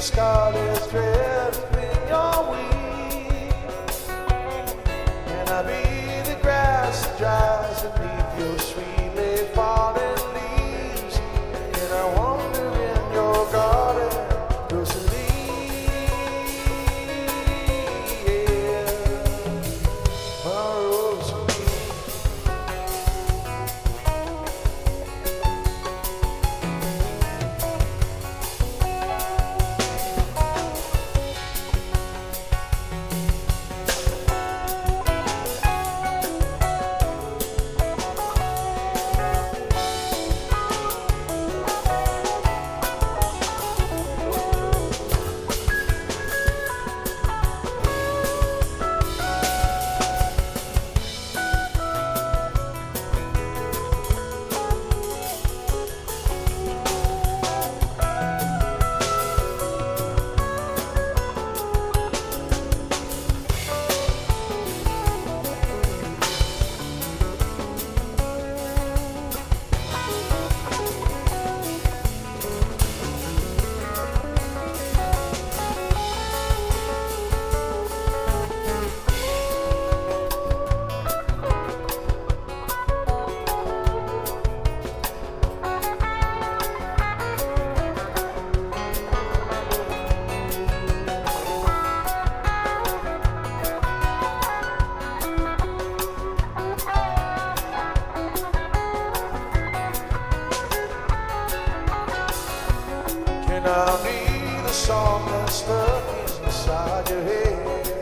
scarlet's dress. Can I be the song that's stuck inside your head?